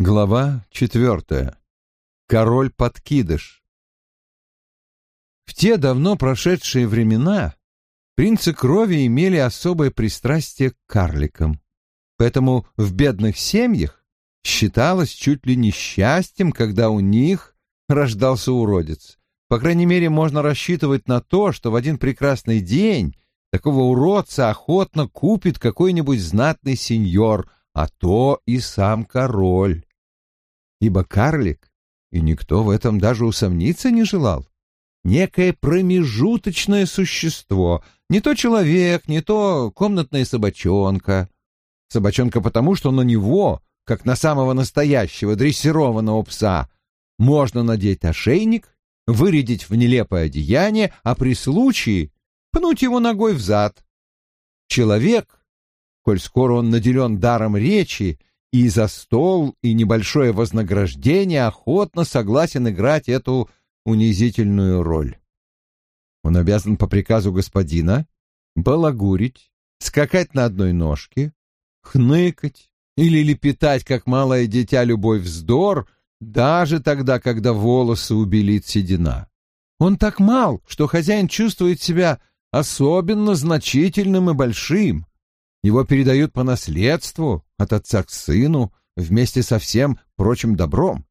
Глава четвертая. Король-подкидыш. В те давно прошедшие времена принцы крови имели особое пристрастие к карликам. Поэтому в бедных семьях считалось чуть ли не счастьем, когда у них рождался уродец. По крайней мере, можно рассчитывать на то, что в один прекрасный день такого уродца охотно купит какой-нибудь знатный сеньор, а то и сам король ибо карлик, и никто в этом даже усомниться не желал, некое промежуточное существо, не то человек, не то комнатная собачонка. Собачонка потому, что на него, как на самого настоящего дрессированного пса, можно надеть ошейник, вырядить в нелепое одеяние, а при случае пнуть его ногой в зад. Человек, коль скоро он наделен даром речи и за стол, и небольшое вознаграждение охотно согласен играть эту унизительную роль. Он обязан по приказу господина балагурить, скакать на одной ножке, хныкать или лепетать, как малое дитя, любой вздор, даже тогда, когда волосы убелит седина. Он так мал, что хозяин чувствует себя особенно значительным и большим, его передают по наследству от отца к сыну вместе со всем прочим добром.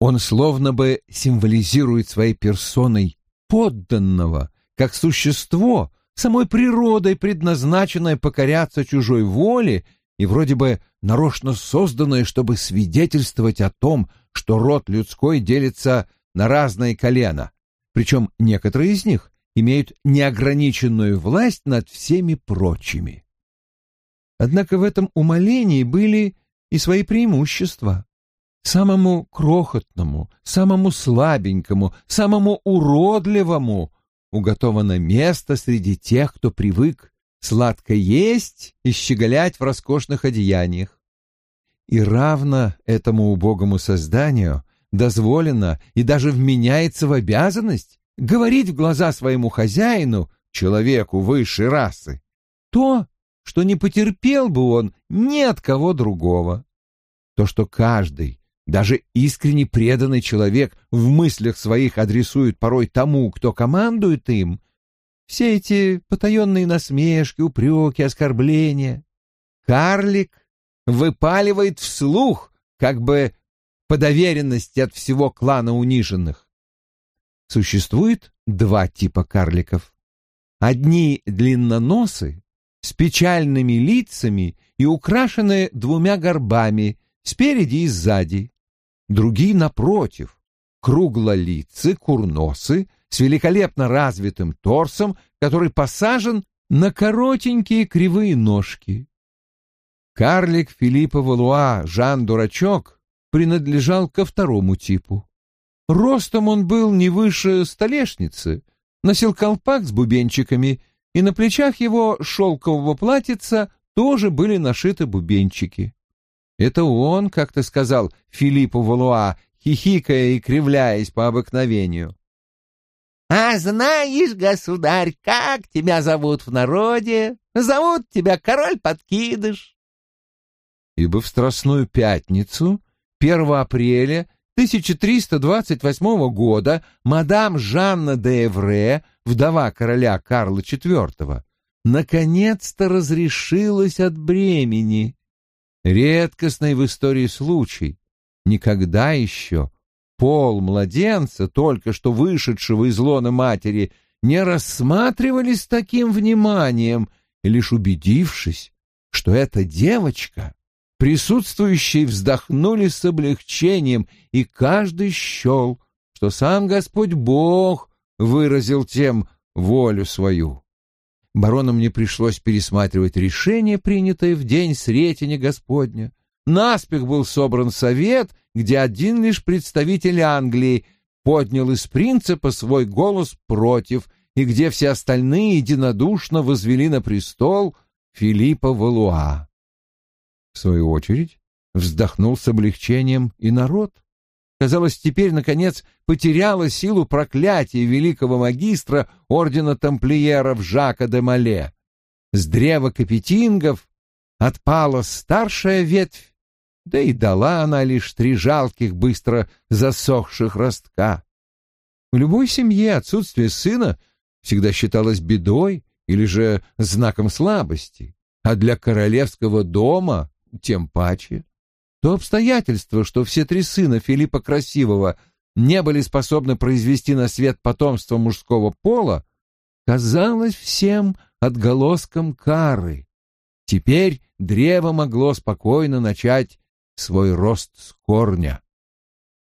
Он словно бы символизирует своей персоной подданного, как существо, самой природой предназначенное покоряться чужой воле и вроде бы нарочно созданное, чтобы свидетельствовать о том, что род людской делится на разные колена, причем некоторые из них имеют неограниченную власть над всеми прочими. Однако в этом умолении были и свои преимущества. Самому крохотному, самому слабенькому, самому уродливому уготовано место среди тех, кто привык сладко есть и щеголять в роскошных одеяниях. И равно этому убогому созданию дозволено и даже вменяется в обязанность говорить в глаза своему хозяину, человеку высшей расы, то, что не потерпел бы он ни от кого другого. То, что каждый, даже искренне преданный человек в мыслях своих адресует порой тому, кто командует им, все эти потаенные насмешки, упреки, оскорбления, карлик выпаливает вслух, как бы по доверенности от всего клана униженных. Существует два типа карликов. Одни длинноносы, с печальными лицами и украшенные двумя горбами спереди и сзади. Другие, напротив, круглолицы, курносы, с великолепно развитым торсом, который посажен на коротенькие кривые ножки. Карлик Филиппа Валуа Жан-Дурачок принадлежал ко второму типу. Ростом он был не выше столешницы, носил колпак с бубенчиками и на плечах его шелкового платьица тоже были нашиты бубенчики. Это он, как ты сказал, Филиппу Валуа, хихикая и кривляясь по обыкновению. «А знаешь, государь, как тебя зовут в народе? Зовут тебя король-подкидыш». Ибо в Страстную Пятницу, 1 апреля 1328 года, мадам Жанна де Эвре вдова короля Карла IV, наконец-то разрешилась от бремени. Редкостный в истории случай. Никогда еще пол младенца, только что вышедшего из лона матери, не рассматривали с таким вниманием, и лишь убедившись, что эта девочка, присутствующие вздохнули с облегчением, и каждый счел, что сам Господь Бог выразил тем волю свою. Баронам не пришлось пересматривать решение, принятое в день Сретения Господня. Наспех был собран совет, где один лишь представитель Англии поднял из принципа свой голос против, и где все остальные единодушно возвели на престол Филиппа Валуа. В свою очередь вздохнул с облегчением и народ казалось, теперь, наконец, потеряла силу проклятия великого магистра ордена тамплиеров Жака де Мале. С древа капетингов отпала старшая ветвь да и дала она лишь три жалких, быстро засохших ростка. В любой семье отсутствие сына всегда считалось бедой или же знаком слабости, а для королевского дома тем паче. То обстоятельство, что все три сына Филиппа Красивого не были способны произвести на свет потомство мужского пола, казалось всем отголоском кары. Теперь древо могло спокойно начать свой рост с корня.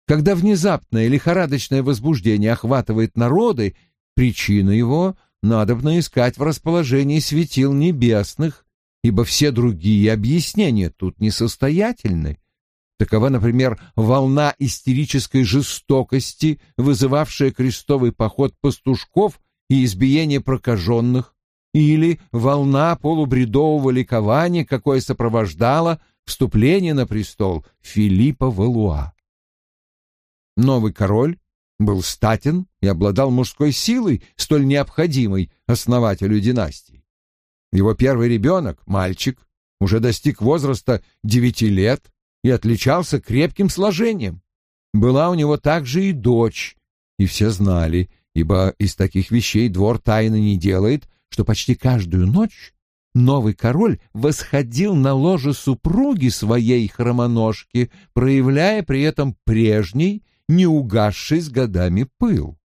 Когда внезапное лихорадочное возбуждение охватывает народы, причину его надобно искать в расположении светил небесных, ибо все другие объяснения тут несостоятельны. Такова, например, волна истерической жестокости, вызывавшая крестовый поход пастушков и избиение прокаженных, или волна полубредового ликования, какое сопровождало вступление на престол Филиппа Валуа. Новый король был статен и обладал мужской силой, столь необходимой основателю династии. Его первый ребенок, мальчик, уже достиг возраста девяти лет и отличался крепким сложением. Была у него также и дочь, и все знали, ибо из таких вещей двор тайны не делает, что почти каждую ночь новый король восходил на ложе супруги своей хромоножки, проявляя при этом прежний, не угасший с годами пыл.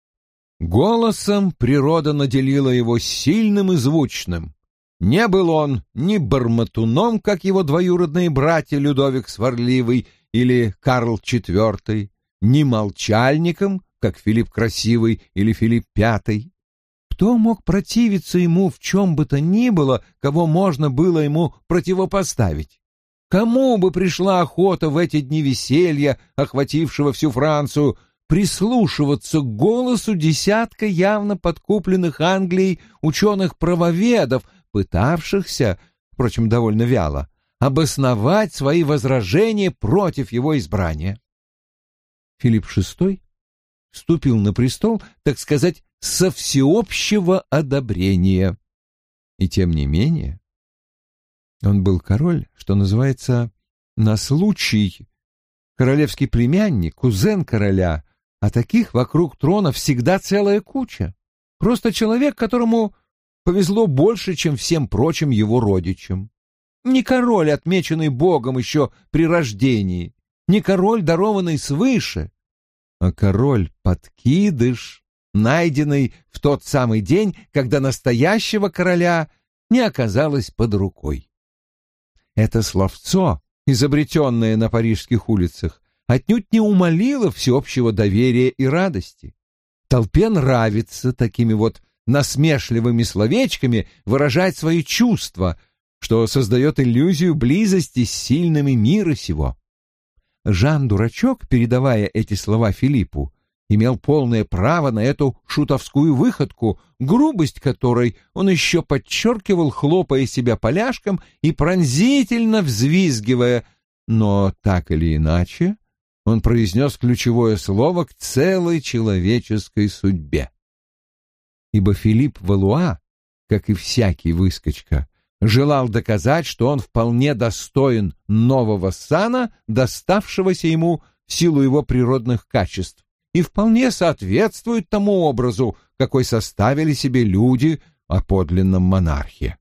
Голосом природа наделила его сильным и звучным. Не был он ни барматуном, как его двоюродные братья Людовик Сварливый или Карл IV, ни молчальником, как Филипп Красивый или Филипп Пятый. Кто мог противиться ему в чем бы то ни было, кого можно было ему противопоставить? Кому бы пришла охота в эти дни веселья, охватившего всю Францию, прислушиваться к голосу десятка явно подкупленных Англией ученых-правоведов, пытавшихся, впрочем, довольно вяло, обосновать свои возражения против его избрания? Филипп VI вступил на престол, так сказать, со всеобщего одобрения. И тем не менее, он был король, что называется, на случай, королевский племянник, кузен короля, а таких вокруг трона всегда целая куча. Просто человек, которому повезло больше, чем всем прочим его родичам. Не король, отмеченный Богом еще при рождении, не король, дарованный свыше, а король-подкидыш, найденный в тот самый день, когда настоящего короля не оказалось под рукой. Это словцо, изобретенное на парижских улицах, отнюдь не умолило всеобщего доверия и радости. Толпе нравится такими вот насмешливыми словечками выражать свои чувства, что создает иллюзию близости с сильными мира сего. Жан-дурачок, передавая эти слова Филиппу, имел полное право на эту шутовскую выходку, грубость которой он еще подчеркивал, хлопая себя поляшком и пронзительно взвизгивая, но так или иначе он произнес ключевое слово к целой человеческой судьбе. Ибо Филипп Валуа, как и всякий выскочка, желал доказать, что он вполне достоин нового сана, доставшегося ему в силу его природных качеств, и вполне соответствует тому образу, какой составили себе люди о подлинном монархе.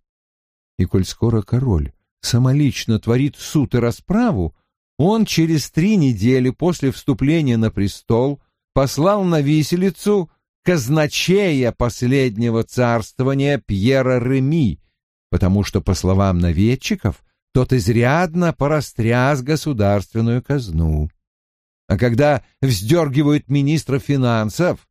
И коль скоро король самолично творит суд и расправу, он через три недели после вступления на престол послал на виселицу казначея последнего царствования Пьера Реми, потому что, по словам наведчиков, тот изрядно порастряс государственную казну. А когда вздергивают министра финансов,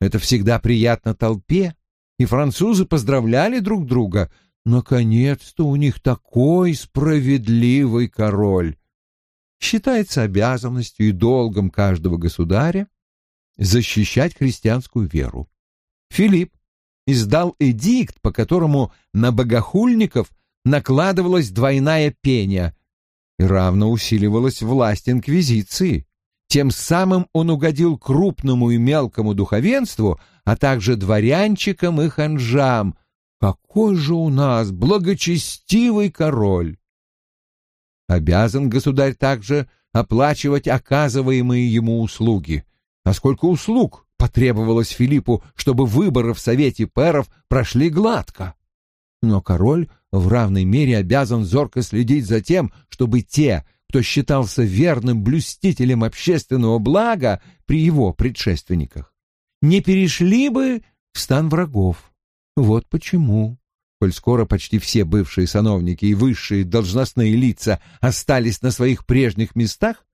это всегда приятно толпе, и французы поздравляли друг друга. Наконец-то у них такой справедливый король. Считается обязанностью и долгом каждого государя защищать христианскую веру. Филипп издал эдикт, по которому на богохульников накладывалась двойная пеня и равно усиливалась власть инквизиции. Тем самым он угодил крупному и мелкому духовенству, а также дворянчикам и ханжам. Какой же у нас благочестивый король! Обязан государь также оплачивать оказываемые ему услуги. А сколько услуг потребовалось Филиппу, чтобы выборы в Совете пэров прошли гладко? Но король в равной мере обязан зорко следить за тем, чтобы те, кто считался верным блюстителем общественного блага при его предшественниках, не перешли бы в стан врагов. Вот почему, коль скоро почти все бывшие сановники и высшие должностные лица остались на своих прежних местах,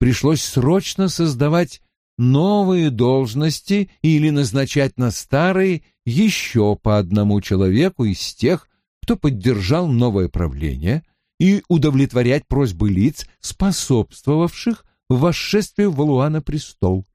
пришлось срочно создавать новые должности или назначать на старые еще по одному человеку из тех, кто поддержал новое правление, и удовлетворять просьбы лиц, способствовавших восшествию Валуа на престол.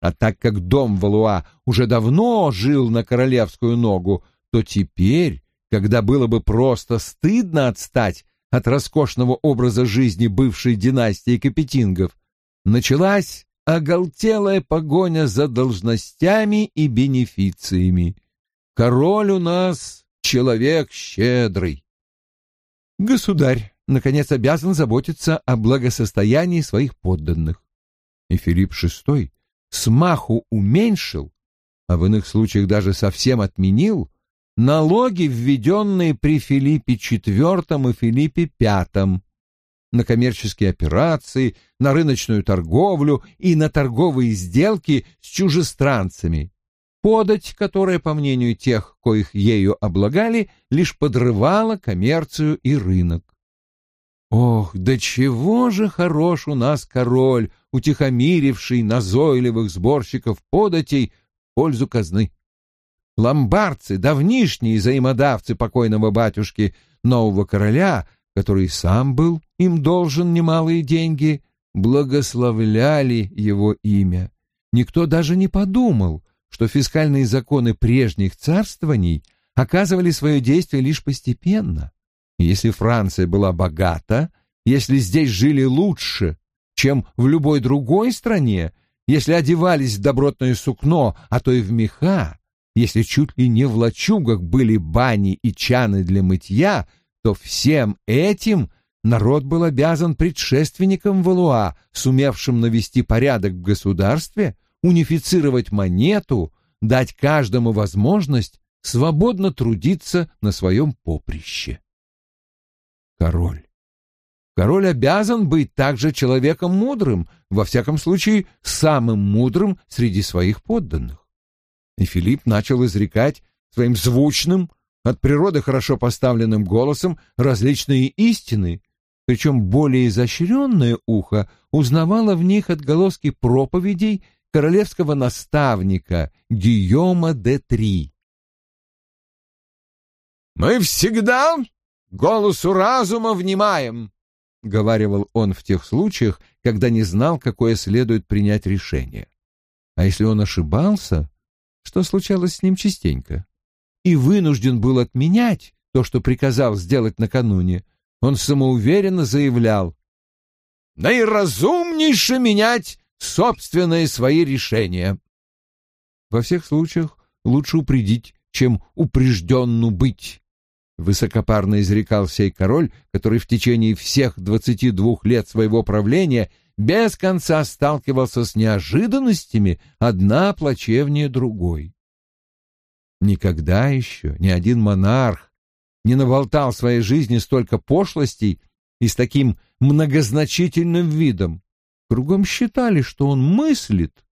А так как дом Валуа уже давно жил на королевскую ногу, то теперь, когда было бы просто стыдно отстать от роскошного образа жизни бывшей династии Капетингов, началась оголтелая погоня за должностями и бенефициями. Король у нас человек щедрый. Государь, наконец, обязан заботиться о благосостоянии своих подданных. И Филипп VI смаху уменьшил, а в иных случаях даже совсем отменил, налоги, введенные при Филиппе IV и Филиппе V, на коммерческие операции, на рыночную торговлю и на торговые сделки с чужестранцами, подать, которая, по мнению тех, коих ею облагали, лишь подрывала коммерцию и рынок. Ох, да чего же хорош у нас король, утихомиривший назойливых сборщиков податей в пользу казны. Ломбардцы, давнишние взаимодавцы покойного батюшки, нового короля, который сам был им должен немалые деньги, благословляли его имя. Никто даже не подумал, что фискальные законы прежних царствований оказывали свое действие лишь постепенно. Если Франция была богата, если здесь жили лучше, чем в любой другой стране, если одевались в добротное сукно, а то и в меха, если чуть ли не в лачугах были бани и чаны для мытья, то всем этим народ был обязан предшественникам Валуа, сумевшим навести порядок в государстве, унифицировать монету, дать каждому возможность свободно трудиться на своем поприще. Король. Король обязан быть также человеком мудрым, во всяком случае, самым мудрым среди своих подданных. И Филипп начал изрекать своим звучным, от природы хорошо поставленным голосом различные истины, причем более изощренное ухо узнавало в них отголоски проповедей королевского наставника Гийома де Три. «Мы всегда голосу разума внимаем», — говаривал он в тех случаях, когда не знал, какое следует принять решение. А если он ошибался, что случалось с ним частенько, и вынужден был отменять то, что приказал сделать накануне, он самоуверенно заявлял «Наиразумнейше менять собственные свои решения». Во всех случаях лучше упредить, чем упрежденну быть. Высокопарно изрекал сей король, который в течение всех двадцати двух лет своего правления без конца сталкивался с неожиданностями, одна плачевнее другой. Никогда еще ни один монарх не наболтал в своей жизни столько пошлостей и с таким многозначительным видом. Кругом считали, что он мыслит,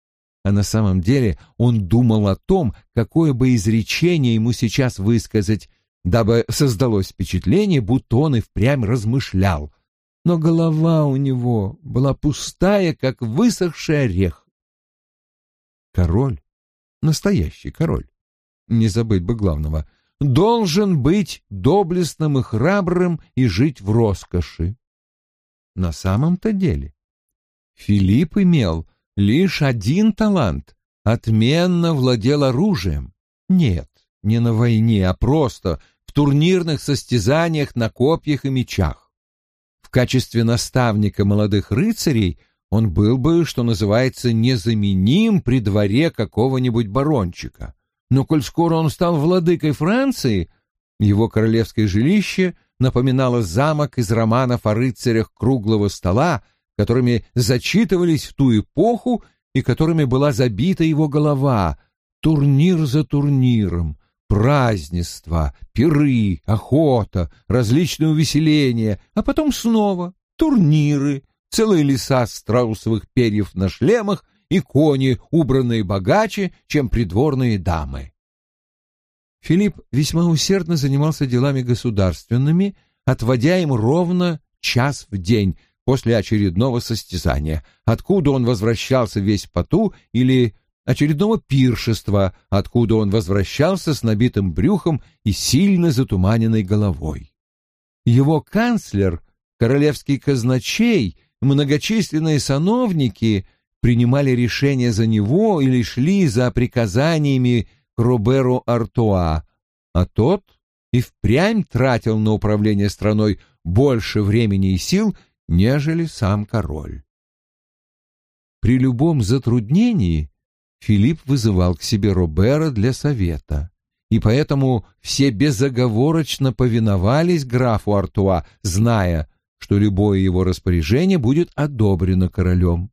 а на самом деле он думал о том, какое бы изречение ему сейчас высказать, дабы создалось впечатление, будто он и впрямь размышлял. Но голова у него была пустая, как высохший орех. Король, настоящий король, не забыть бы главного, должен быть доблестным и храбрым и жить в роскоши. На самом-то деле Филипп имел лишь один талант — отменно владел оружием. Нет, не на войне, а просто в турнирных состязаниях на копьях и мечах. В качестве наставника молодых рыцарей он был бы, что называется, незаменим при дворе какого-нибудь барончика. Но коль скоро он стал владыкой Франции, его королевское жилище напоминала замок из романов о рыцарях круглого стола, которыми зачитывались в ту эпоху и которыми была забита его голова, турнир за турниром, празднества, пиры, охота, различные увеселения, а потом снова турниры, целые леса страусовых перьев на шлемах и кони, убранные богаче, чем придворные дамы. Филипп весьма усердно занимался делами государственными, отводя им ровно час в день после очередного состязания, откуда он возвращался весь поту, или очередного пиршества, откуда он возвращался с набитым брюхом и сильно затуманенной головой. Его канцлер, королевский казначей, многочисленные сановники принимали решения за него или шли за приказаниями к Роберу Артуа, а тот и впрямь тратил на управление страной больше времени и сил, нежели сам король. При любом затруднении Филипп вызывал к себе Робера для совета, и поэтому все безоговорочно повиновались графу Артуа, зная, что любое его распоряжение будет одобрено королем.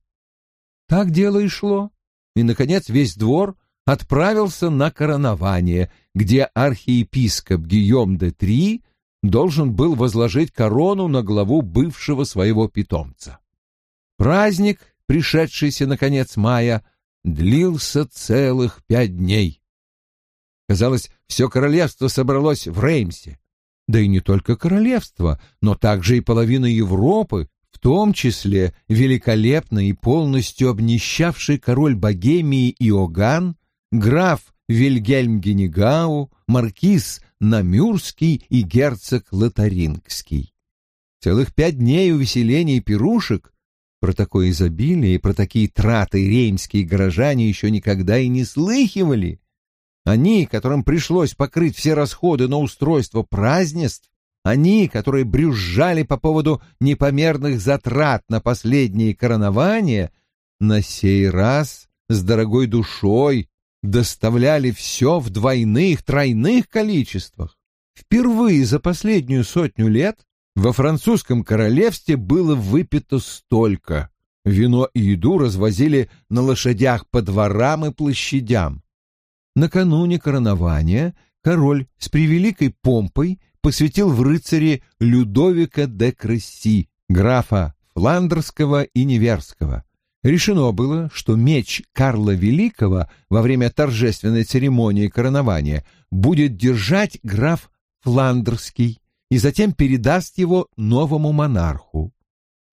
Так дело и шло, и, наконец, весь двор отправился на коронование, где архиепископ Гийом де Три должен был возложить корону на главу бывшего своего питомца. Праздник, пришедшийся на конец мая, длился целых пять дней. Казалось, все королевство собралось в Реймсе. Да и не только королевство, но также и половина Европы, в том числе великолепно и полностью обнищавший король Богемии Иоганн, граф Вильгельм Генегау, маркиз Намюрский и герцог Лотарингский. Целых пять дней увеселений и пирушек про такое изобилие и про такие траты реймские горожане еще никогда и не слыхивали. Они, которым пришлось покрыть все расходы на устройство празднеств, они, которые брюзжали по поводу непомерных затрат на последние коронования, на сей раз с дорогой душой доставляли все в двойных, тройных количествах. Впервые за последнюю сотню лет во французском королевстве было выпито столько. Вино и еду развозили на лошадях по дворам и площадям. Накануне коронования король с превеликой помпой посвятил в рыцари Людовика де Кресси, графа Фландерского и Неверского. Решено было, что меч Карла Великого во время торжественной церемонии коронования будет держать граф Фландерский, и затем передаст его новому монарху.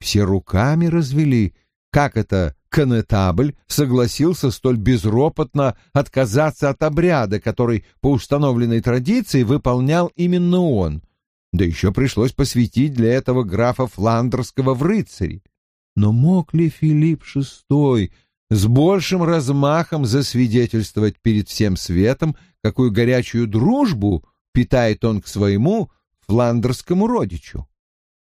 Все руками развели, как это конетабль согласился столь безропотно отказаться от обряда, который по установленной традиции выполнял именно он, да еще пришлось посвятить для этого графа Фландерского в рыцари. Но мог ли Филипп VI с большим размахом засвидетельствовать перед всем светом, какую горячую дружбу питает он к своему фландерскому родичу.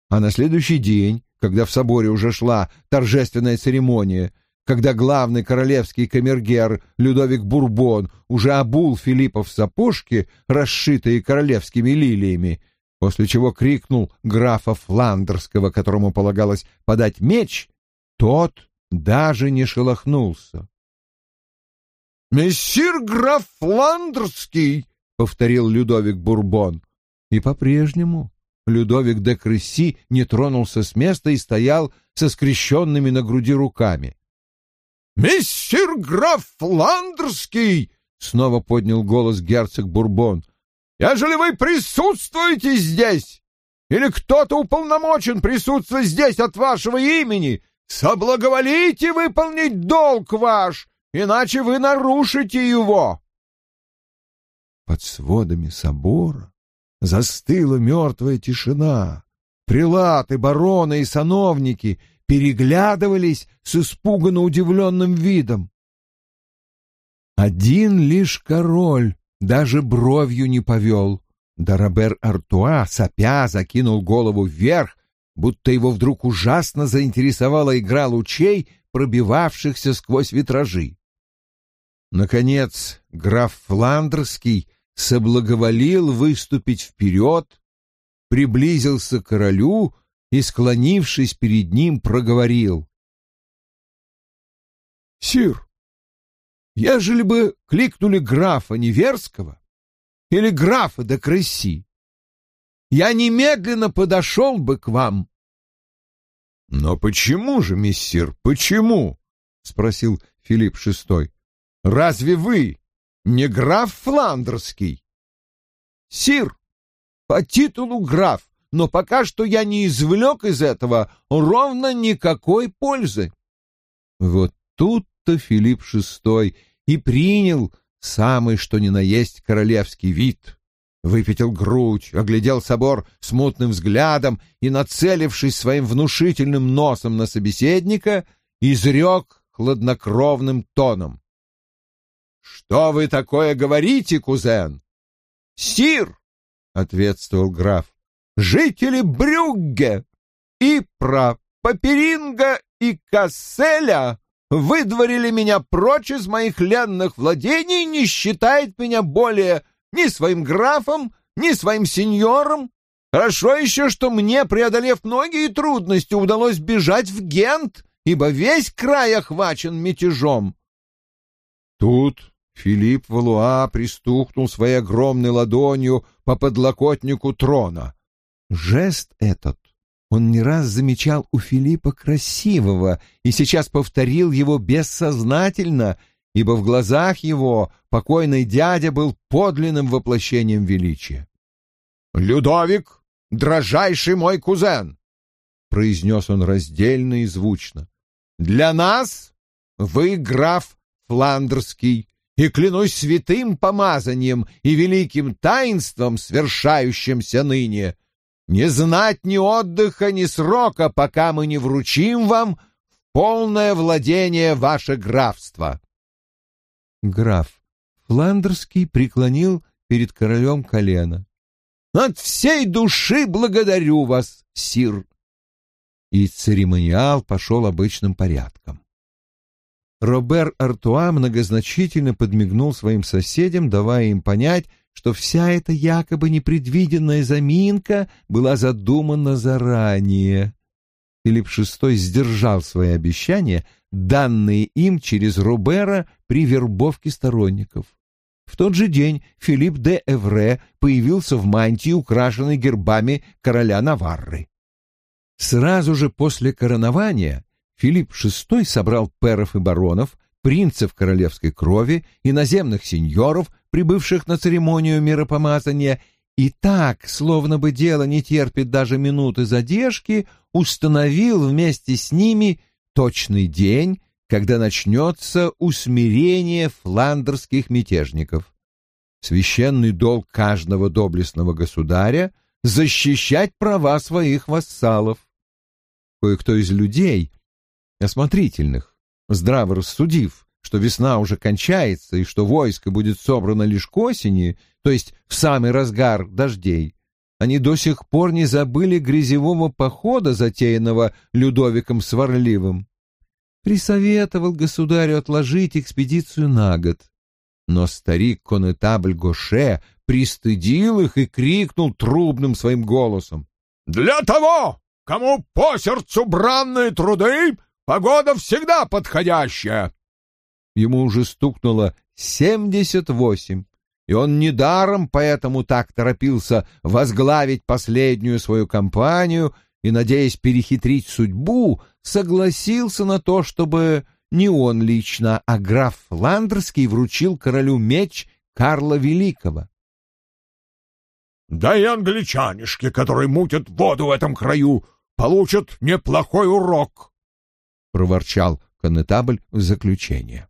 А на следующий день, когда в соборе уже шла торжественная церемония, когда главный королевский камергер Людовик Бурбон уже обул Филиппа в сапожки, расшитые королевскими лилиями, после чего крикнул графа Фландерского, которому полагалось подать меч, тот даже не шелохнулся. «Мессир граф Фландерский!» — повторил Людовик Бурбон. И по-прежнему Людовик де Кресси не тронулся с места и стоял со скрещенными на груди руками. «Мессир граф Фландерский!» — снова поднял голос герцог Бурбон. «Ежели вы присутствуете здесь, или кто-то уполномочен присутствовать здесь от вашего имени, соблаговолите выполнить долг ваш, иначе вы нарушите его!» Под сводами собора Застыла мертвая тишина. Прилаты, бароны и сановники переглядывались с испуганно удивленным видом. Один лишь король даже бровью не повел. Дарабер Артуа, сопя, закинул голову вверх, будто его вдруг ужасно заинтересовала игра лучей, пробивавшихся сквозь витражи. Наконец, граф Фландерский соблаговолил выступить вперед, приблизился к королю и, склонившись перед ним, проговорил. «Сир, ежели бы кликнули графа Неверского или графа де Кресси, я немедленно подошел бы к вам». «Но почему же, мессир, почему?» — спросил Филипп VI. «Разве вы не граф Фландерский?» «Сир, по титулу граф, но пока что я не извлек из этого ровно никакой пользы». Вот тут-то Филипп VI и принял самый что ни на есть королевский вид. Выпятил грудь, оглядел собор смутным взглядом и, нацелившись своим внушительным носом на собеседника, изрек хладнокровным тоном. «Что вы такое говорите, кузен?» «Сир!» — ответствовал граф. «Жители Брюгге, Ипра, Паперинга и Касселя выдворили меня прочь из моих ленных владений не считает меня более ни своим графом, ни своим сеньором. Хорошо еще, что мне, преодолев многие трудности, удалось бежать в Гент, ибо весь край охвачен мятежом. Тут Филипп Валуа пристукнул своей огромной ладонью по подлокотнику трона. Жест этот он не раз замечал у Филиппа красивого и сейчас повторил его бессознательно, ибо в глазах его покойный дядя был подлинным воплощением величия. «Людовик, дрожайший мой кузен!» — произнес он раздельно и звучно. «Для нас вы граф Фландерский, и клянусь святым помазанием и великим таинством, свершающимся ныне, не знать ни отдыха, ни срока, пока мы не вручим вам полное владение ваше графство. Граф Фландерский преклонил перед королем колено. «От всей души благодарю вас, сир!» И церемониал пошел обычным порядком. Робер Артуа многозначительно подмигнул своим соседям, давая им понять, что вся эта якобы непредвиденная заминка была задумана заранее. Филипп VI сдержал свои обещания, данные им через Робера при вербовке сторонников. В тот же день Филипп де Эвре появился в мантии, украшенной гербами короля Наварры. Сразу же после коронования Филипп VI собрал перов и баронов, принцев королевской крови, иноземных сеньоров, прибывших на церемонию миропомазания, и так, словно бы дело не терпит даже минуты задержки, установил вместе с ними точный день, когда начнется усмирение фландерских мятежников. Священный долг каждого доблестного государя — защищать права своих вассалов. Кое-кто из людей, осмотрительных, здраво рассудив, что весна уже кончается и что войско будет собрано лишь к осени, то есть в самый разгар дождей, они до сих пор не забыли грязевого похода, затеянного Людовиком Сварливым. Присоветовал государю отложить экспедицию на год. Но старик-конетабль Гоше пристыдил их и крикнул трубным своим голосом. «Для того, кому по сердцу бранные труды, Погода всегда подходящая. Ему уже стукнуло семьдесят восемь, и он недаром поэтому так торопился возглавить последнюю свою кампанию и, надеясь перехитрить судьбу, согласился на то, чтобы не он лично, а граф Фландерский вручил королю меч Карла Великого. «Да и англичанишки, которые мутят воду в этом краю, получат неплохой урок», проворчал конетабль в заключение.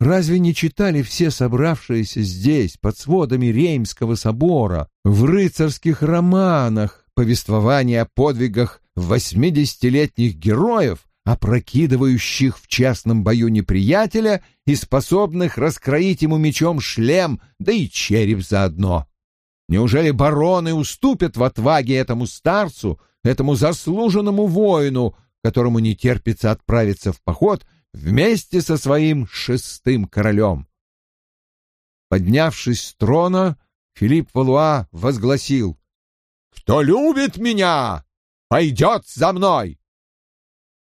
Разве не читали все собравшиеся здесь, под сводами Реймского собора, в рыцарских романах, повествования о подвигах восьмидесятилетних героев, опрокидывающих в частном бою неприятеля и способных раскроить ему мечом шлем, да и череп заодно? Неужели бароны уступят в отваге этому старцу, этому заслуженному воину, которому не терпится отправиться в поход вместе со своим шестым королем. Поднявшись с трона, Филипп Валуа возгласил Кто любит меня, пойдет за мной!»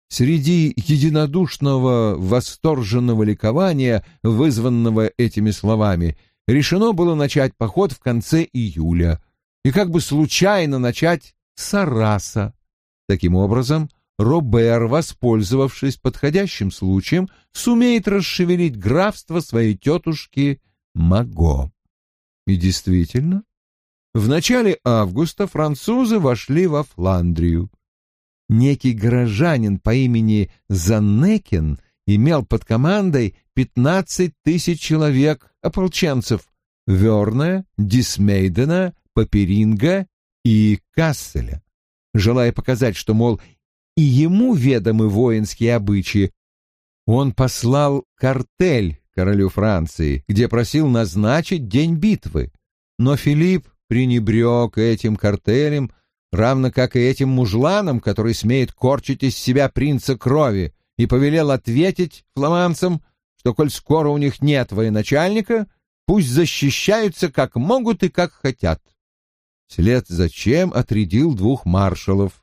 Среди единодушного восторженного ликования, вызванного этими словами, решено было начать поход в конце июля и как бы случайно начать с Араса. Таким образом, Робер, воспользовавшись подходящим случаем, сумеет расшевелить графство своей тетушки Маго. И действительно, в начале августа французы вошли во Фландрию некий горожанин по имени Заннекин имел под командой 15 тысяч человек ополченцев Верна, Дисмейдена, Паперинга и Касселя. Желая показать, что, мол, и ему ведомы воинские обычаи, он послал картель королю Франции, где просил назначить день битвы. Но Филипп пренебрег этим картелем, равно как и этим мужланам, который смеет корчить из себя принца крови, и повелел ответить фламандцам, что, коль скоро у них нет военачальника, пусть защищаются как могут и как хотят. След зачем отрядил двух маршалов —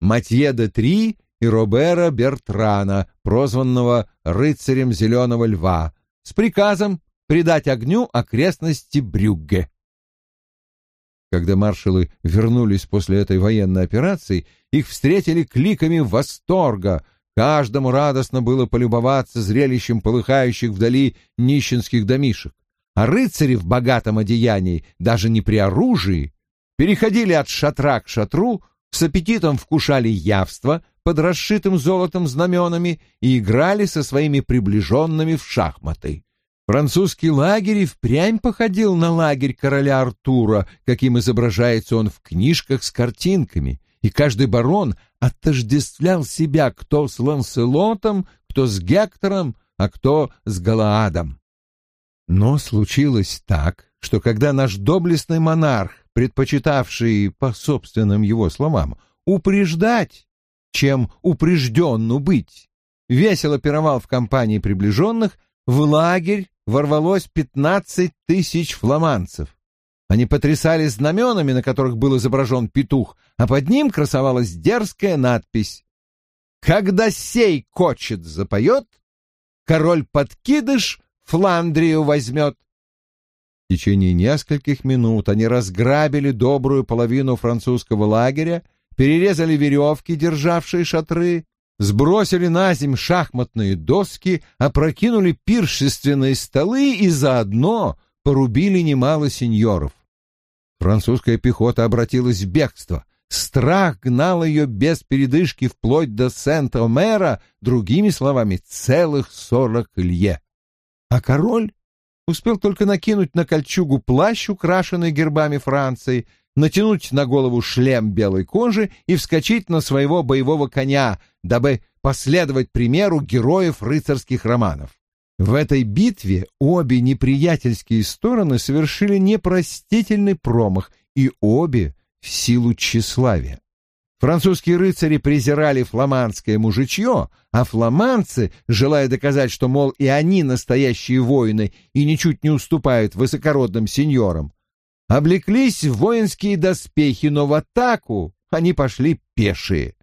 Матье де Три и Робера Бертрана, прозванного рыцарем Зеленого Льва, с приказом придать огню окрестности Брюгге. Когда маршалы вернулись после этой военной операции, их встретили кликами восторга. Каждому радостно было полюбоваться зрелищем полыхающих вдали нищенских домишек. А рыцари в богатом одеянии, даже не при оружии, переходили от шатра к шатру, с аппетитом вкушали явство под расшитым золотом знаменами и играли со своими приближенными в шахматы. Французский лагерь и впрямь походил на лагерь короля Артура, каким изображается он в книжках с картинками, и каждый барон отождествлял себя кто с Ланселотом, кто с Гектором, а кто с Галаадом. Но случилось так, что когда наш доблестный монарх, предпочитавший, по собственным его словам, упреждать, чем упрежденну быть, весело пировал в компании приближенных, в лагерь ворвалось пятнадцать тысяч фламандцев. Они потрясали знаменами, на которых был изображен петух, а под ним красовалась дерзкая надпись «Когда сей кочет запоет, король-подкидыш Фландрию возьмет». В течение нескольких минут они разграбили добрую половину французского лагеря, перерезали веревки, державшие шатры, сбросили на земь шахматные доски, опрокинули пиршественные столы и заодно порубили немало сеньоров. Французская пехота обратилась в бегство. Страх гнал ее без передышки вплоть до Сент-Омера, другими словами, целых сорок лье. А король успел только накинуть на кольчугу плащ, украшенный гербами Франции, натянуть на голову шлем белой кожи и вскочить на своего боевого коня, дабы последовать примеру героев рыцарских романов. В этой битве обе неприятельские стороны совершили непростительный промах, и обе в силу тщеславия. Французские рыцари презирали фламандское мужичье, а фламандцы, желая доказать, что, мол, и они настоящие воины и ничуть не уступают высокородным сеньорам, облеклись в воинские доспехи, но в атаку они пошли пешие.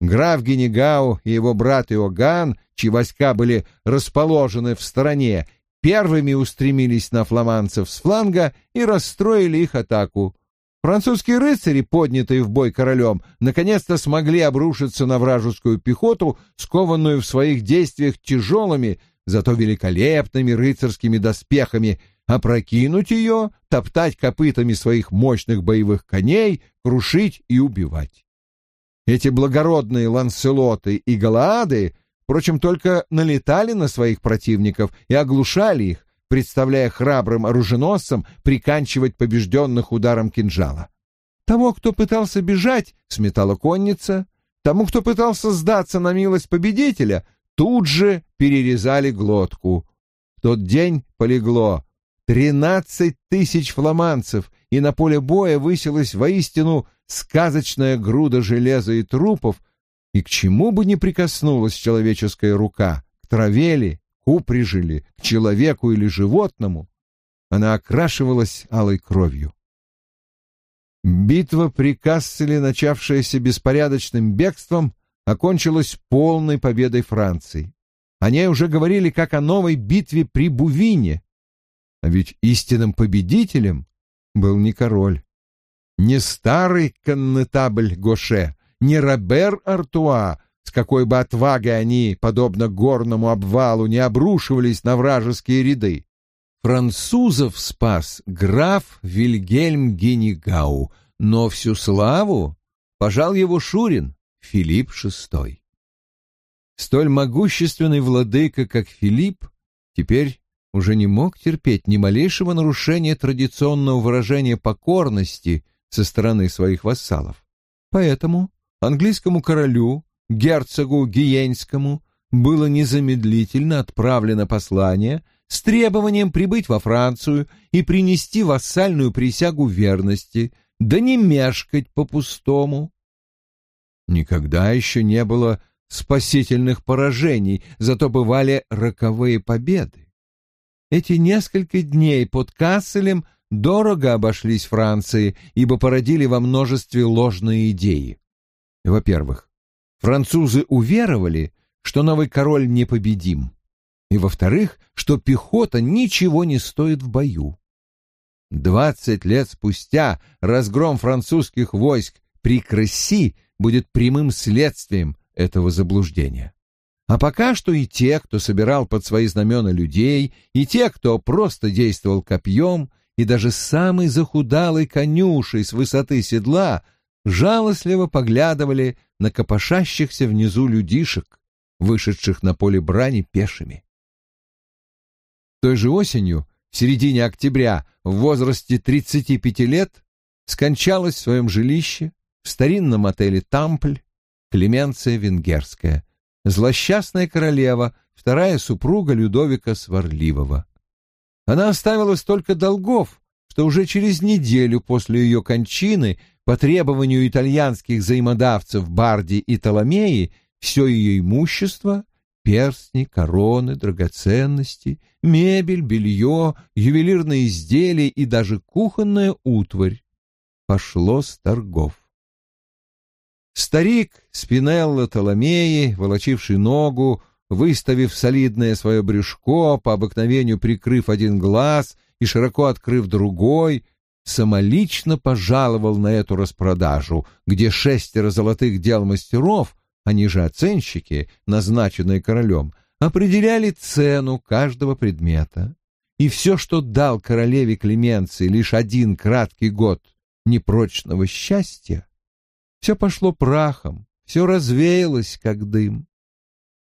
Граф Генегау и его брат Иоганн, чьи войска были расположены в стороне, первыми устремились на фламандцев с фланга и расстроили их атаку. Французские рыцари, поднятые в бой королем, наконец-то смогли обрушиться на вражескую пехоту, скованную в своих действиях тяжелыми, зато великолепными рыцарскими доспехами, опрокинуть ее, топтать копытами своих мощных боевых коней, крушить и убивать. Эти благородные ланселоты и галаады, впрочем, только налетали на своих противников и оглушали их, представляя храбрым оруженосцам приканчивать побежденных ударом кинжала. Того, кто пытался бежать, сметала конница, тому, кто пытался сдаться на милость победителя, тут же перерезали глотку. В тот день полегло Тринадцать тысяч фламандцев, и на поле боя высилась воистину сказочная груда железа и трупов, и к чему бы ни прикоснулась человеческая рука, к траве ли, к упряжи ли, к человеку или животному, она окрашивалась алой кровью. Битва при Касселе, начавшаяся беспорядочным бегством, окончилась полной победой Франции. О ней уже говорили как о новой битве при Бувине. А ведь истинным победителем был не король, не старый коннетабль Гоше, не Робер Артуа, с какой бы отвагой они, подобно горному обвалу, не обрушивались на вражеские ряды. Французов спас граф Вильгельм Генигау, но всю славу пожал его Шурин Филипп VI. Столь могущественный владыка, как Филипп, теперь уже не мог терпеть ни малейшего нарушения традиционного выражения покорности со стороны своих вассалов. Поэтому английскому королю, герцогу Гиенскому, было незамедлительно отправлено послание с требованием прибыть во Францию и принести вассальную присягу верности, да не мешкать по-пустому. Никогда еще не было спасительных поражений, зато бывали роковые победы. Эти несколько дней под Касселем дорого обошлись Франции, ибо породили во множестве ложные идеи. Во-первых, французы уверовали, что новый король непобедим и, во-вторых, что пехота ничего не стоит в бою. Двадцать лет спустя разгром французских войск при Кресси будет прямым следствием этого заблуждения. А пока что и те, кто собирал под свои знамена людей, и те, кто просто действовал копьем, и даже самый захудалый конюшей с высоты седла жалостливо поглядывали на копошащихся внизу людишек, вышедших на поле брани пешими. Той же осенью, в середине октября, в возрасте 35 лет, скончалась в своем жилище в старинном отеле «Тампль» Клеменция Венгерская, злосчастная королева, вторая супруга Людовика Сварливого. Она оставила столько долгов, что уже через неделю после ее кончины по требованию итальянских взаимодавцев Барди и Толомеи все ее имущество перстни, короны, драгоценности, мебель, белье, ювелирные изделия и даже кухонная утварь. Пошло с торгов. Старик Спинелло Толомеи, волочивший ногу, выставив солидное свое брюшко, по обыкновению прикрыв один глаз и широко открыв другой, самолично пожаловал на эту распродажу, где шестеро золотых дел мастеров они же оценщики, назначенные королем, определяли цену каждого предмета. И все, что дал королеве Клеменции лишь один краткий год непрочного счастья, все пошло прахом, все развеялось, как дым.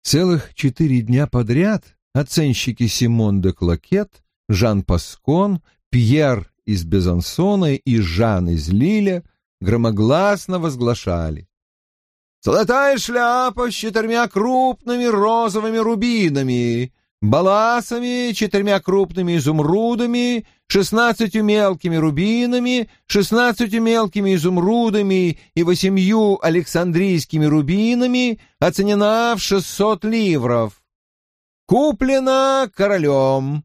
Целых четыре дня подряд оценщики Симон де Клокет, Жан Паскон, Пьер из Безансона и Жан из Лиля громогласно возглашали Золотая шляпа с четырьмя крупными розовыми рубинами, баласами, четырьмя крупными изумрудами, шестнадцатью мелкими рубинами, шестнадцатью мелкими изумрудами и восемью александрийскими рубинами оценена в шестьсот ливров. Куплена королем.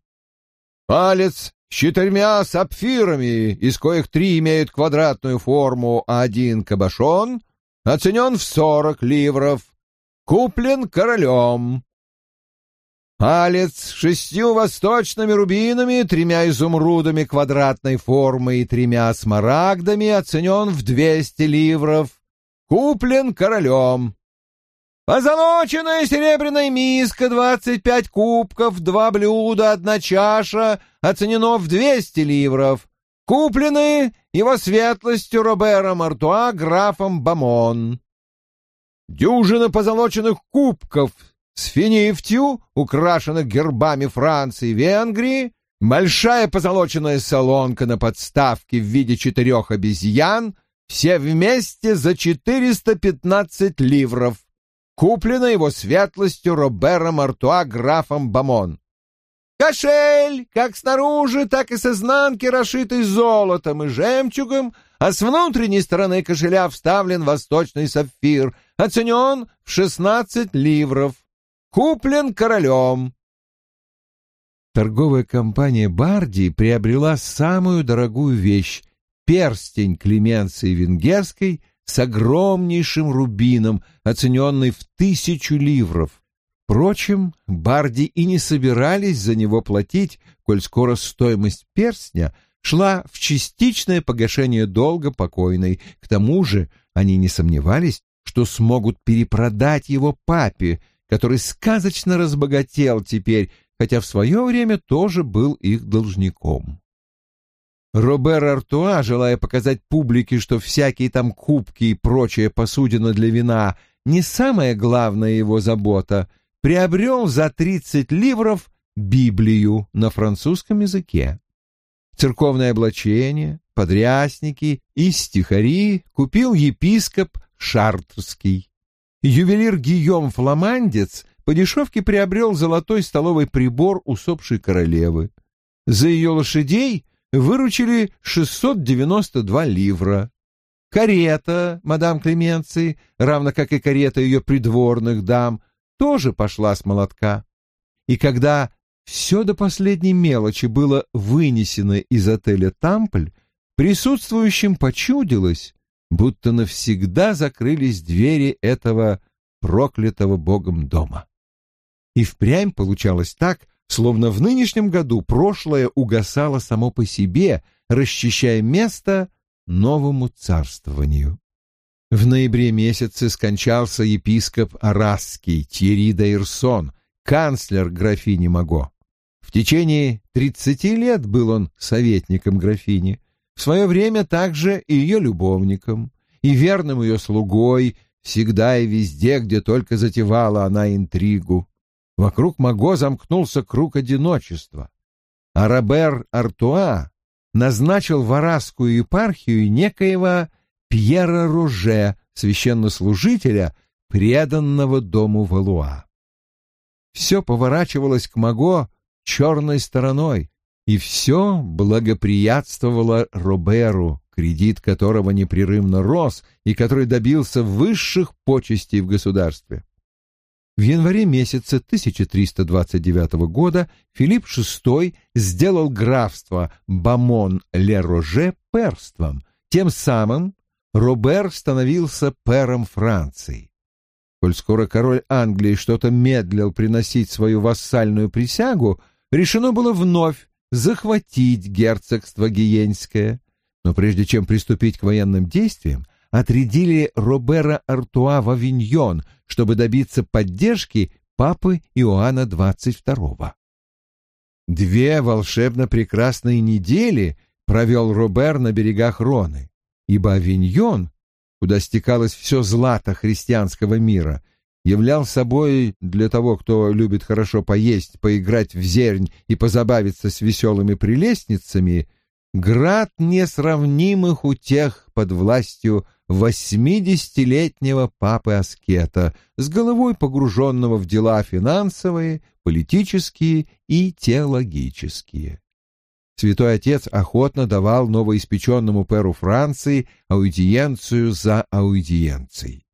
Палец с четырьмя сапфирами, из коих три имеют квадратную форму, а один — кабошон — оценен в сорок ливров, куплен королем. Палец с шестью восточными рубинами, тремя изумрудами квадратной формы и тремя смарагдами оценен в двести ливров, куплен королем. Позолоченная серебряная миска, двадцать пять кубков, два блюда, одна чаша, оценено в двести ливров, куплены его светлостью Робером Артуа графом Бамон. Дюжина позолоченных кубков с финифтью, украшенных гербами Франции и Венгрии, большая позолоченная солонка на подставке в виде четырех обезьян, все вместе за 415 ливров. Куплена его светлостью Робером Артуа графом Бамон. Кошель, как снаружи, так и с изнанки, расшитый золотом и жемчугом, а с внутренней стороны кошеля вставлен восточный сапфир, оценен в шестнадцать ливров, куплен королем. Торговая компания Барди приобрела самую дорогую вещь — перстень Клеменции Венгерской с огромнейшим рубином, оцененный в тысячу ливров. Впрочем, Барди и не собирались за него платить, коль скоро стоимость перстня шла в частичное погашение долга покойной. К тому же они не сомневались, что смогут перепродать его папе, который сказочно разбогател теперь, хотя в свое время тоже был их должником. Робер Артуа, желая показать публике, что всякие там кубки и прочая посудина для вина не самая главная его забота, приобрел за 30 ливров Библию на французском языке. Церковное облачение, подрясники и стихари купил епископ Шартрский. Ювелир Гийом Фламандец по дешевке приобрел золотой столовый прибор усопшей королевы. За ее лошадей выручили 692 ливра. Карета мадам Клеменции, равно как и карета ее придворных дам, тоже пошла с молотка. И когда все до последней мелочи было вынесено из отеля «Тампль», присутствующим почудилось, будто навсегда закрылись двери этого проклятого Богом дома. И впрямь получалось так, словно в нынешнем году прошлое угасало само по себе, расчищая место новому царствованию. В ноябре месяце скончался епископ Арасский Тьерри Дайрсон, канцлер графини Маго. В течение тридцати лет был он советником графини, в свое время также и ее любовником, и верным ее слугой, всегда и везде, где только затевала она интригу. Вокруг Маго замкнулся круг одиночества. А Робер Артуа назначил в Арасскую епархию некоего Пьера Роже, священнослужителя, преданного дому Валуа. Все поворачивалось к Маго черной стороной, и все благоприятствовало Роберу, кредит которого непрерывно рос и который добился высших почестей в государстве. В январе месяце 1329 года Филипп VI сделал графство Бамон-Ле-Роже перством, тем самым Робер становился пером Франции. Коль скоро король Англии что-то медлил приносить свою вассальную присягу, решено было вновь захватить герцогство Гиенское, но прежде чем приступить к военным действиям, отрядили Робера Артуа в Авиньон, чтобы добиться поддержки папы Иоанна XXII. Две волшебно прекрасные недели провел Робер на берегах Роны, ибо Авиньон, куда стекалось все злато христианского мира, являл собой для того, кто любит хорошо поесть, поиграть в зернь и позабавиться с веселыми прелестницами, град несравнимых утех под властью восьмидесятилетнего папы-аскета, с головой погруженного в дела финансовые, политические и теологические. Святой Отец охотно давал новоиспеченному перу Франции аудиенцию за аудиенцией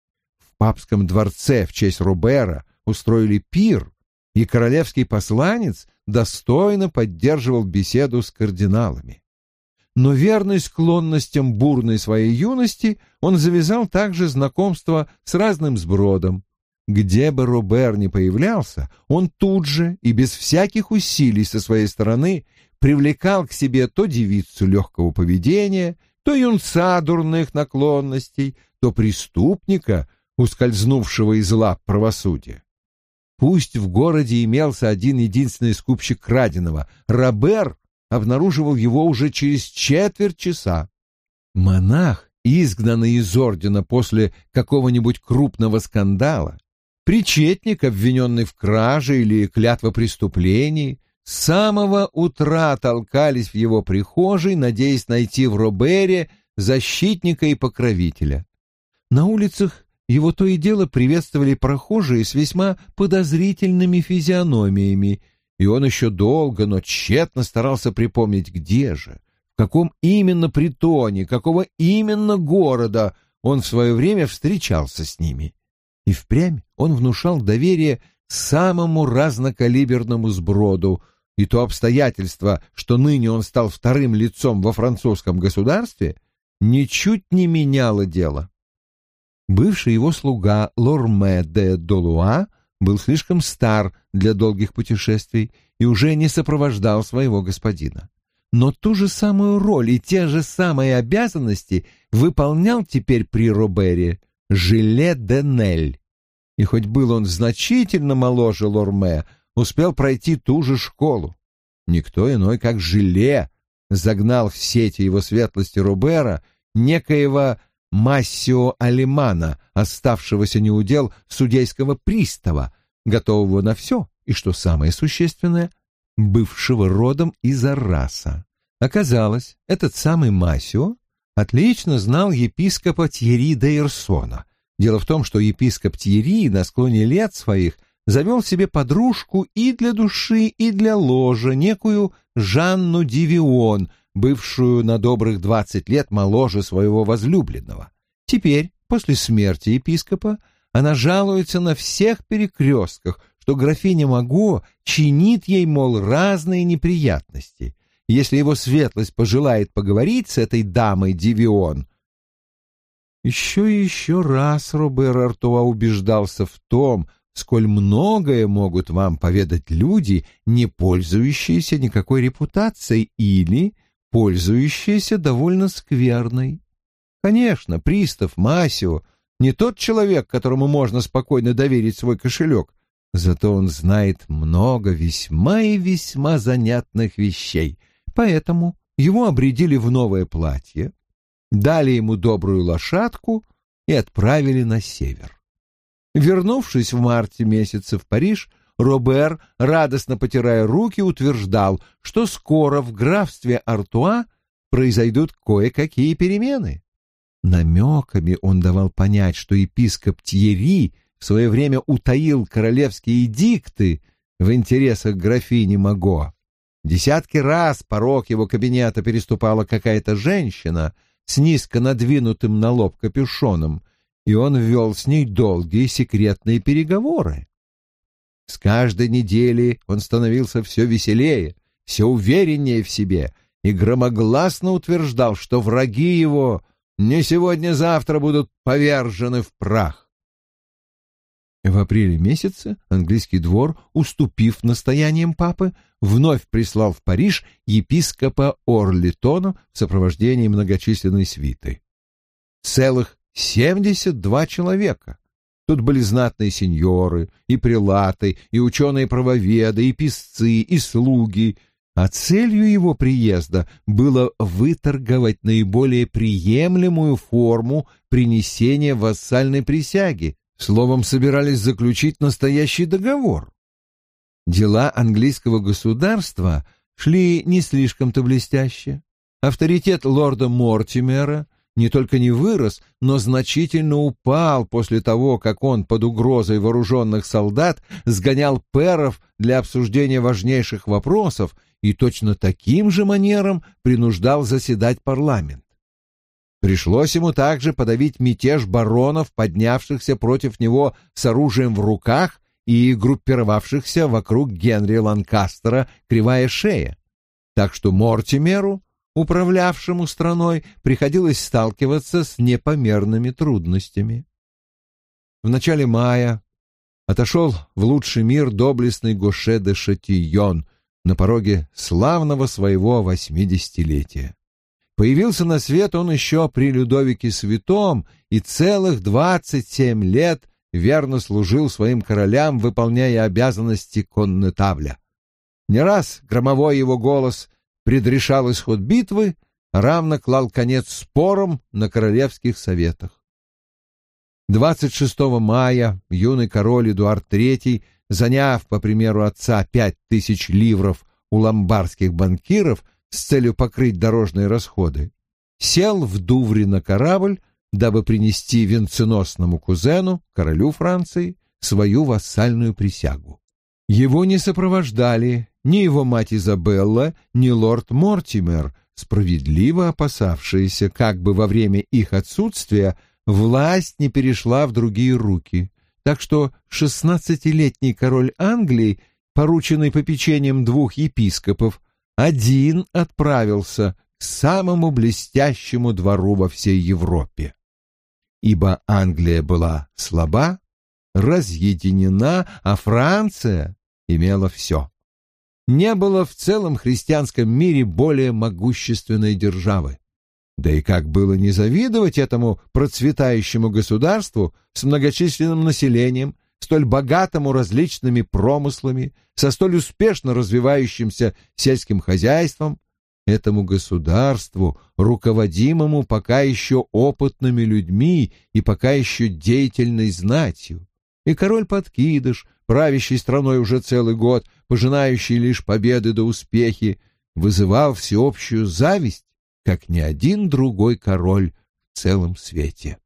папском дворце в честь Рубера устроили пир, и королевский посланец достойно поддерживал беседу с кардиналами. Но верный склонностям бурной своей юности он завязал также знакомство с разным сбродом. Где бы Робер ни появлялся, он тут же и без всяких усилий со своей стороны привлекал к себе то девицу легкого поведения, то юнца дурных наклонностей, то преступника, ускользнувшего из лап правосудия. Пусть в городе имелся один единственный скупщик краденого, Робер обнаруживал его уже через четверть часа. Монах, изгнанный из ордена после какого-нибудь крупного скандала, причетник, обвиненный в краже или клятвопреступлении, с самого утра толкались в его прихожей, надеясь найти в Робере защитника и покровителя. На улицах его то и дело приветствовали прохожие с весьма подозрительными физиономиями, и он еще долго, но тщетно старался припомнить, где же, в каком именно притоне, какого именно города он в свое время встречался с ними. И впрямь он внушал доверие самому разнокалиберному сброду, и то обстоятельство, что ныне он стал вторым лицом во французском государстве — ничуть не меняло дело. Бывший его слуга Лорме де Долуа был слишком стар для долгих путешествий и уже не сопровождал своего господина. Но ту же самую роль и те же самые обязанности выполнял теперь при Робере Жиле де Нель. И хоть был он значительно моложе Лорме, успел пройти ту же школу. Никто иной, как Жиле, загнал в сети его светлости Робера некоего Массио Алимана, оставшегося неудел судейского пристава, готового на все, и, что самое существенное, бывшего родом из Араса. Оказалось, этот самый Массио отлично знал епископа Тьерри де Ирсона. Дело в том, что епископ Тьерри на склоне лет своих завел себе подружку и для души, и для ложа, некую Жанну Дивион, бывшую на добрых двадцать лет моложе своего возлюбленного. Теперь, после смерти епископа, она жалуется на всех перекрестках, что графиня Маго чинит ей, мол, разные неприятности. Если его светлость пожелает поговорить с этой дамой Дивион, еще и еще раз Робер Артуа убеждался в том, сколь многое могут вам поведать люди, не пользующиеся никакой репутацией или пользующиеся довольно скверной. Конечно, пристав Масио не тот человек, которому можно спокойно доверить свой кошелек, зато он знает много весьма и весьма занятных вещей, поэтому его обредили в новое платье, дали ему добрую лошадку и отправили на север. Вернувшись в марте месяце в Париж, Робер, радостно потирая руки, утверждал, что скоро в графстве Артуа произойдут кое-какие перемены. Намеками он давал понять, что епископ Тьерри в свое время утаил королевские эдикты в интересах графини Маго. Десятки раз порог его кабинета переступала какая-то женщина с низко надвинутым на лоб капюшоном — и он вел с ней долгие секретные переговоры. С каждой недели он становился все веселее, все увереннее в себе и громогласно утверждал, что враги его не сегодня-завтра будут повержены в прах. В апреле месяце английский двор, уступив настояниям папы, вновь прислал в Париж епископа Орлитона в сопровождении многочисленной свиты. Целых Семьдесят два человека. Тут были знатные сеньоры, и прилаты, и ученые-правоведы, и писцы, и слуги, а целью его приезда было выторговать наиболее приемлемую форму принесения вассальной присяги, словом, собирались заключить настоящий договор. Дела английского государства шли не слишком-то блестяще. Авторитет лорда Мортимера не только не вырос, но значительно упал после того, как он под угрозой вооруженных солдат сгонял перов для обсуждения важнейших вопросов и точно таким же манером принуждал заседать парламент. Пришлось ему также подавить мятеж баронов, поднявшихся против него с оружием в руках и группировавшихся вокруг Генри Ланкастера «Кривая шея». Так что Мортимеру управлявшему страной, приходилось сталкиваться с непомерными трудностями. В начале мая отошел в лучший мир доблестный Гоше де Шатийон на пороге славного своего восьмидесятилетия. Появился на свет он еще при Людовике Святом и целых двадцать семь лет верно служил своим королям, выполняя обязанности коннетабля. Не раз громовой его голос предрешал исход битвы, равно клал конец спорам на королевских советах. 26 мая юный король Эдуард III, заняв, по примеру отца, пять тысяч ливров у ломбардских банкиров с целью покрыть дорожные расходы, сел в Дувре на корабль, дабы принести венценосному кузену, королю Франции, свою вассальную присягу. Его не сопровождали ни его мать Изабелла, ни лорд Мортимер, справедливо опасавшиеся, как бы во время их отсутствия власть не перешла в другие руки. Так что шестнадцатилетний король Англии, порученный попечением двух епископов, один отправился к самому блестящему двору во всей Европе. Ибо Англия была слаба, разъединена, а Франция имела все. Не было в целом христианском мире более могущественной державы. Да и как было не завидовать этому процветающему государству с многочисленным населением, столь богатому различными промыслами, со столь успешно развивающимся сельским хозяйством, этому государству, руководимому пока еще опытными людьми и пока еще деятельной знатью. И король Подкидыш, правящий страной уже целый год, пожинающий лишь победы до успехи, вызывал всеобщую зависть, как ни один другой король в целом свете.